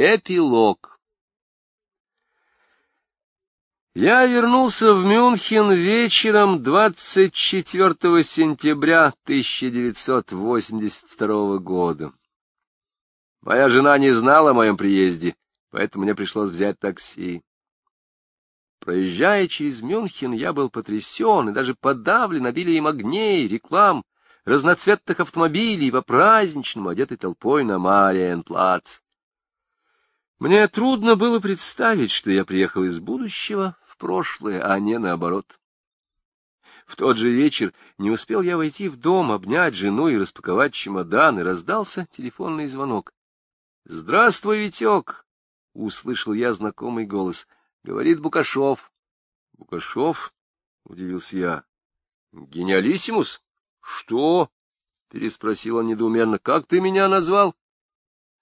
Эпилог Я вернулся в Мюнхен вечером 24 сентября 1982 года. Моя жена не знала о моем приезде, поэтому мне пришлось взять такси. Проезжая через Мюнхен, я был потрясен и даже подавлен обилием огней, реклам, разноцветных автомобилей по-праздничному, одетой толпой на Мариенплац. Мне трудно было представить, что я приехал из будущего в прошлое, а не наоборот. В тот же вечер не успел я войти в дом, обнять жену и распаковать чемодан, и раздался телефонный звонок. — Здравствуй, Витек! — услышал я знакомый голос. — Говорит Букашов. — Букашов? — удивился я. — Гениалиссимус? — Что? — переспросил он недоуменно. — Как ты меня назвал?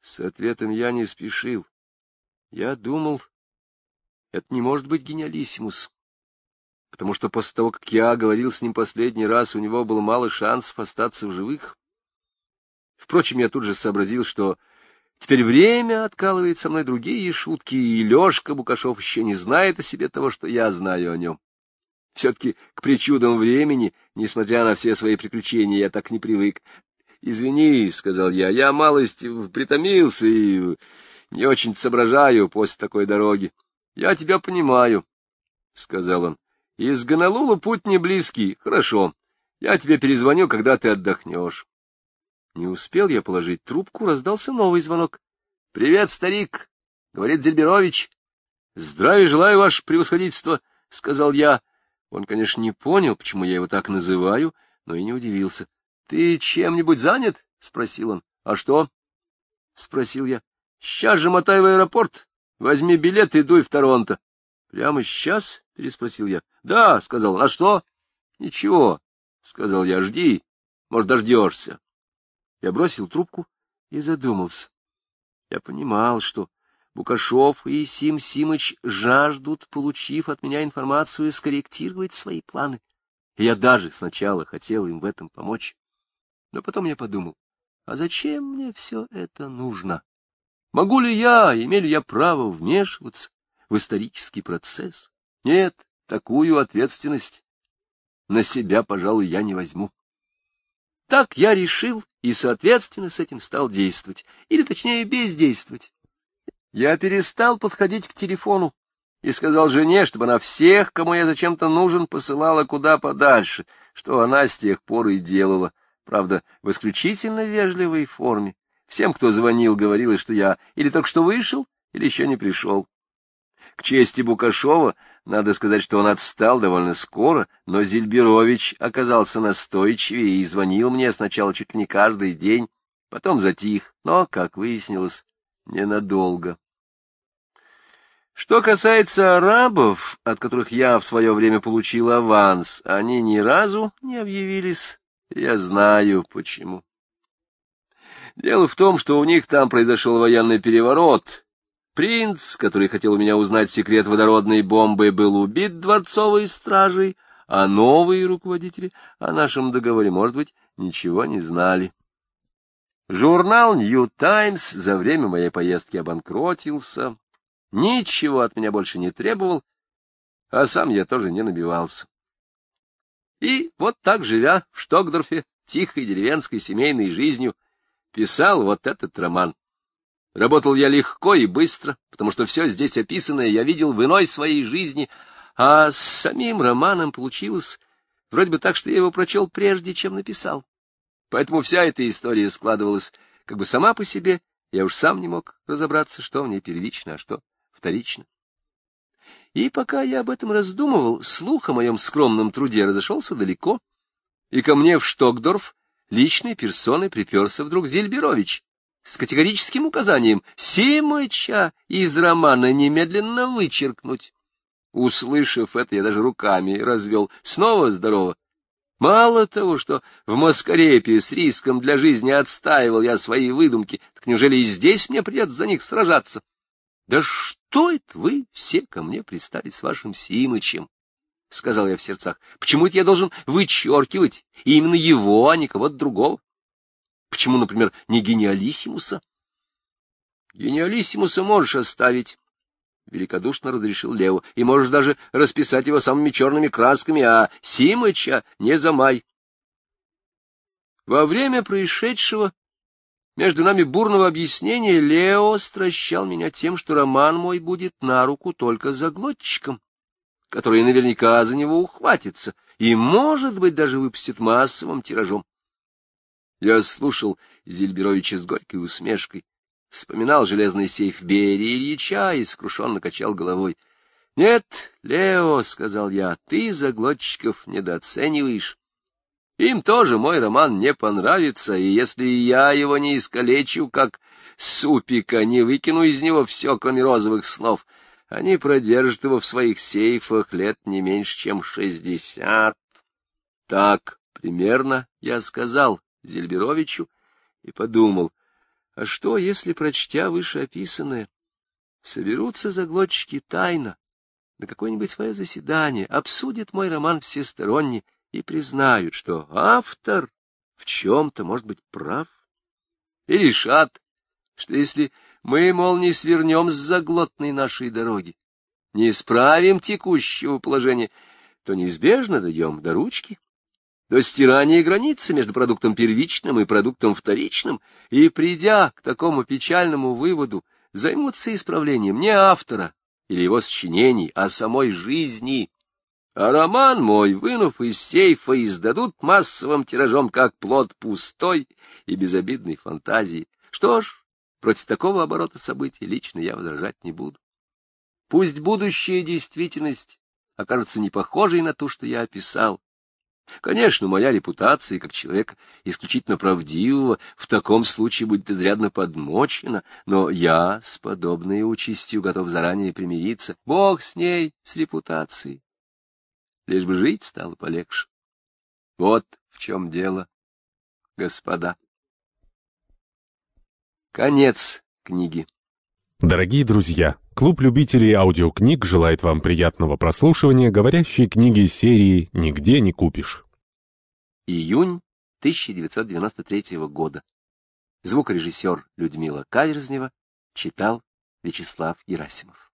С ответом я не спешил. Я думал, это не может быть гениалиссимус, потому что после того, как я говорил с ним последний раз, у него было мало шансов остаться в живых. Впрочем, я тут же сообразил, что теперь время откалывает со мной другие шутки, и Лёшка Букашов еще не знает о себе того, что я знаю о нем. Все-таки к причудам времени, несмотря на все свои приключения, я так не привык. — Извини, — сказал я, — я малость притомился и не очень соображаю после такой дороги. Я тебя понимаю, — сказал он. Из Гонолулу путь не близкий. Хорошо. Я тебе перезвоню, когда ты отдохнешь. Не успел я положить трубку, раздался новый звонок. — Привет, старик! — говорит Зельберович. — Здравия желаю, ваше превосходительство, — сказал я. Он, конечно, не понял, почему я его так называю, но и не удивился. — Ты чем-нибудь занят? — спросил он. — А что? — спросил я. Сейчас же мотай в аэропорт, возьми билет и дуй в Торонто. — Прямо сейчас? — переспросил я. — Да, — сказал он. — А что? — Ничего, — сказал я. — Жди, может, дождешься. Я бросил трубку и задумался. Я понимал, что Букашов и Сим Симыч жаждут, получив от меня информацию, скорректировать свои планы. И я даже сначала хотел им в этом помочь. Но потом я подумал, а зачем мне все это нужно? Могу ли я, имею ли я право вмешиваться в исторический процесс? Нет, такую ответственность на себя, пожалуй, я не возьму. Так я решил и, соответственно, с этим стал действовать, или, точнее, бездействовать. Я перестал подходить к телефону и сказал жене, чтобы она всех, кому я зачем-то нужен, посылала куда подальше, что она с тех пор и делала, правда, в исключительно вежливой форме. Всем, кто звонил, говорилось, что я или только что вышел, или еще не пришел. К чести Букашова, надо сказать, что он отстал довольно скоро, но Зельберович оказался настойчивее и звонил мне сначала чуть ли не каждый день, потом затих, но, как выяснилось, ненадолго. Что касается арабов, от которых я в свое время получил аванс, они ни разу не объявились, я знаю почему. Дело в том, что у них там произошел военный переворот. Принц, который хотел у меня узнать секрет водородной бомбы, был убит дворцовой стражей, а новые руководители о нашем договоре, может быть, ничего не знали. Журнал «Нью Таймс» за время моей поездки обанкротился, ничего от меня больше не требовал, а сам я тоже не набивался. И вот так, живя в Штокдорфе, тихой деревенской семейной жизнью, писал вот этот роман. Работал я легко и быстро, потому что все здесь описанное я видел в иной своей жизни, а с самим романом получилось вроде бы так, что я его прочел прежде, чем написал. Поэтому вся эта история складывалась как бы сама по себе, я уж сам не мог разобраться, что в ней первично, а что вторично. И пока я об этом раздумывал, слух о моем скромном труде разошелся далеко, и ко мне в Штокдорф личной персоной приперся вдруг Зельберович с категорическим указанием Симыча из романа немедленно вычеркнуть. Услышав это, я даже руками развел. Снова здорово. Мало того, что в Маскарепе с риском для жизни отстаивал я свои выдумки, так неужели и здесь мне придется за них сражаться? Да что это вы все ко мне пристали с вашим Симычем? — сказал я в сердцах. — Почему это я должен вычеркивать именно его, а не кого-то другого? Почему, например, не гениалиссимуса? Гениалиссимуса можешь оставить, — великодушно разрешил Лео, — и можешь даже расписать его самыми черными красками, а Симыча не замай. Во время происшедшего между нами бурного объяснения Лео стращал меня тем, что роман мой будет на руку только заглотчиком, который наверняка за него ухватится и, может быть, даже выпустит массовым тиражом. Я слушал Зельберовича с горькой усмешкой, вспоминал железный сейф Берии Ильича и скрушенно качал головой. — Нет, Лео, — сказал я, — ты заглотчиков недооцениваешь. Им тоже мой роман не понравится, и если я его не искалечу, как супика, не выкину из него все, кроме розовых слов, они продержат его в своих сейфах лет не меньше, чем шестьдесят. Так примерно я сказал Зельберовичу и подумал, а что, если, прочтя вышеописанное, соберутся заглотчики тайно на какое-нибудь свое заседание, обсудят мой роман всесторонне, и признают, что автор в чем-то может быть прав, и решат, что если мы, мол, не свернем с заглотной нашей дороги, не исправим текущего положения, то неизбежно дойдем до ручки, до стирания границы между продуктом первичным и продуктом вторичным, и, придя к такому печальному выводу, займутся исправлением не автора или его сочинений, а самой жизни, а роман мой, вынув из сейфа, издадут массовым тиражом как плод пустой и безобидной фантазии. Что ж, против такого оборота событий лично я возражать не буду. Пусть будущая действительность окажется не похожей на ту, что я описал. Конечно, моя репутация как человека исключительно правдивого в таком случае будет изрядно подмочена, но я с подобной участью готов заранее примириться. Бог с ней, с репутацией лишь бы жить стало полегче. Вот в чем дело, господа. Конец книги. Дорогие друзья, клуб любителей аудиокниг желает вам приятного прослушивания говорящей книги серии «Нигде не купишь». Июнь 1993 года. Звукорежиссер Людмила Каверзнева читал Вячеслав Герасимов.